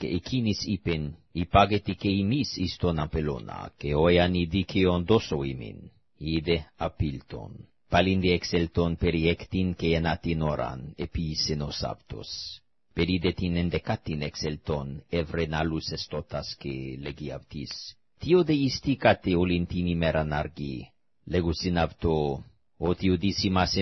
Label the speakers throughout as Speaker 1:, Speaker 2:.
Speaker 1: και εκείνης είπεν, υπάγεται και ημίς εις τον και ο εάνι δίκαιον δώσω ημίν, είδε απίλτον. Παλίνδι εξελτον περί και ενά ώραν, επί ο Σάπτος. Περί δε την ενδεκάτην εξελτον, εύρεν άλλους και λέγει τι ο δε ιστήκατε όλην λέγουσιν αυτό, ότι ο δίσημας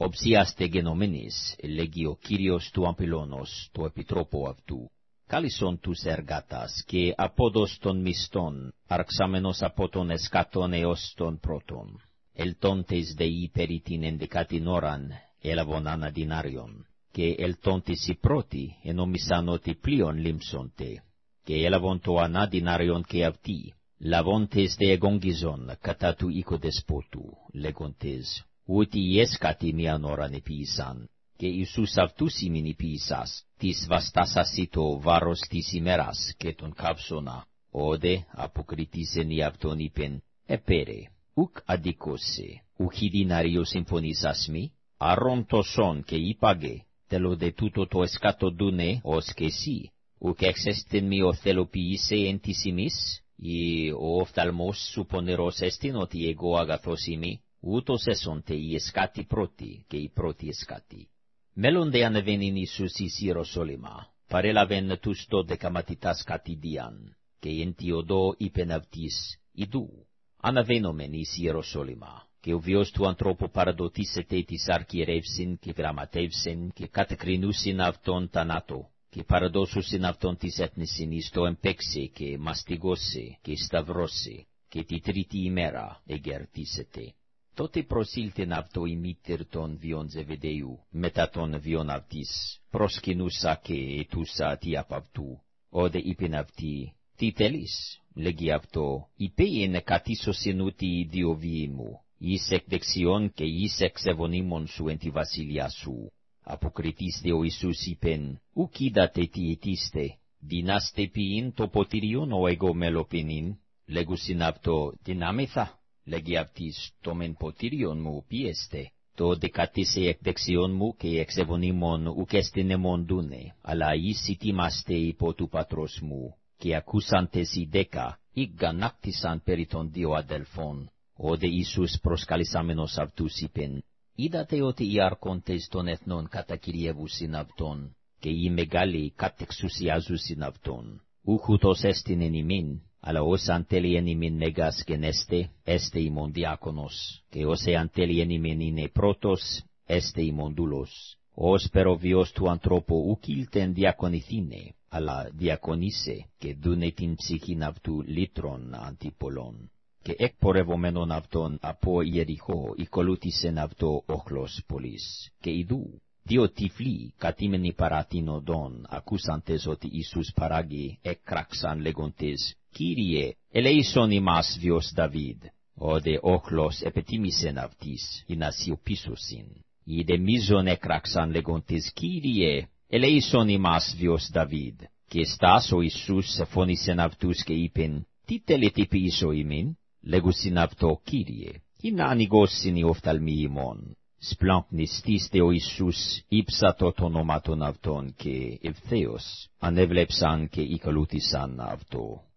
Speaker 1: periectin che enatin oran, episenos aptos. Peridetin endecatin exelton, evrenalus estotas que legiavtis. Tio de isticate olintini meran argi, legusin apto, o tio disimas emistosato, legiavtis, ipageti che imis iston ampelona, obsiaste genomenis, legio Kyrios tu ampelonos, tu epitropo avtu calison tus ergatas, que apodos ton miston, arxamenos apoton escaton eos ton proton, el ούτι εσκατι μίαν ώραν επίησαν, και Ιησούς αυτούς ημιν επίησας, της βαστάσασι το βάρος της ημέρας και τον καύσωνα, όδε αποκριτήσεν η αυτόν επέρε, ουκ αδικώσε, ουχι δυναρίο συμφωνήσας και είπαγε, τέλο δε τούτο το εσκάτο δούνε ως και εσύ, ουκ εξέστην μη εν της ημίς, ή ο ούτως εσονται οι εσκάτοι πρώτοι και οι πρώτοι εσκάτοι. Μέλλονται ανεβαίνειν Ιησούς εις Ιεροσόλυμα, παρέλαβεν τους δώδεκα μαθητάς κατηδίαν, και εν τη οδό είπεν Ιδού, ανεβαίνομεν εις Ιεροσόλυμα, και ο του ανθρώπου παραδοτήσεται της αρκιερεύσιν και και κατεκρινούσιν και παραδόσουσιν αυτόν της έθνησιν και μαστιγώσε τότε προσήλθεν αυτό η μήτυρ των βιών μετά των βιών αυτής, προσκυνούσα και ετούσα τι απ' αυτού. Τι θέλεις, λέγει αυτό, είπε εν κατ' ίσω συνούτη δεξιών και εις σου εν τη ο Ιησούς είπεν, ουκ είδατε τι ετήστε, δυνάστε ποιήν λέγει αυτής το μεν ποτήριον μου πιέστε, το δικατήσε εκ μου και εξ ευωνήμων ουκέστην εμόν δούνε, αλλά εισι τιμάστε υπό του πατρός μου, και ακούσαντες οι δέκα, ή γανάκτησαν περί των δύο αδελφών, οδε Ιησούς προσκαλισάμενος αυτούς είπεν, είδατε ότι οι αρκόντες των εθνών κατακυριεύουσιν αυτών, και οι μεγάλοι κατεξουσιάζουσιν αυτών, ούχουτος έστεινεν ημίν, αλλά ως αντέλειεν ημίν μεγάς γενέστε, έστε ημον διάκονος, και ως αντέλειεν ημίν είναι πρώτος, έστε ημον δούλος. Ως περο βιός του ανθρώπου ουκίλτεν διακονηθήνε, αλλά διακονήσε, και δούνε την ψυχήν αυτού λίτρων αντιπολών. Και εκ πορευωμένων αυτών από ιεριχώ, οικολούτησεν αυτό όχλος πολλής. Και ειδού, δύο τυφλοί κατήμενοι Κύριε, ελέησον ημάς βιος Δαβίδ, όδε όχλος επετίμησεν αυτής, η να σιωπήσουσιν. Ήδε μίζον έκραξαν λεγοντής, Κύριε, ελέησον ημάς βιος Δαβίδ, και στάς ο Ιησούς φώνησεν αυτούς και είπεν, Τι τέλει τύπη ίσο ημίν, λέγουσιν αυτό, Κύριε, ή να ανοιγώσιν η οφθαλμή ημών. Σπλανκνιστήστε ο Ιησούς ύψα το όνομα των αυτών και ευθέως ανέβλεψαν και οι αυτό.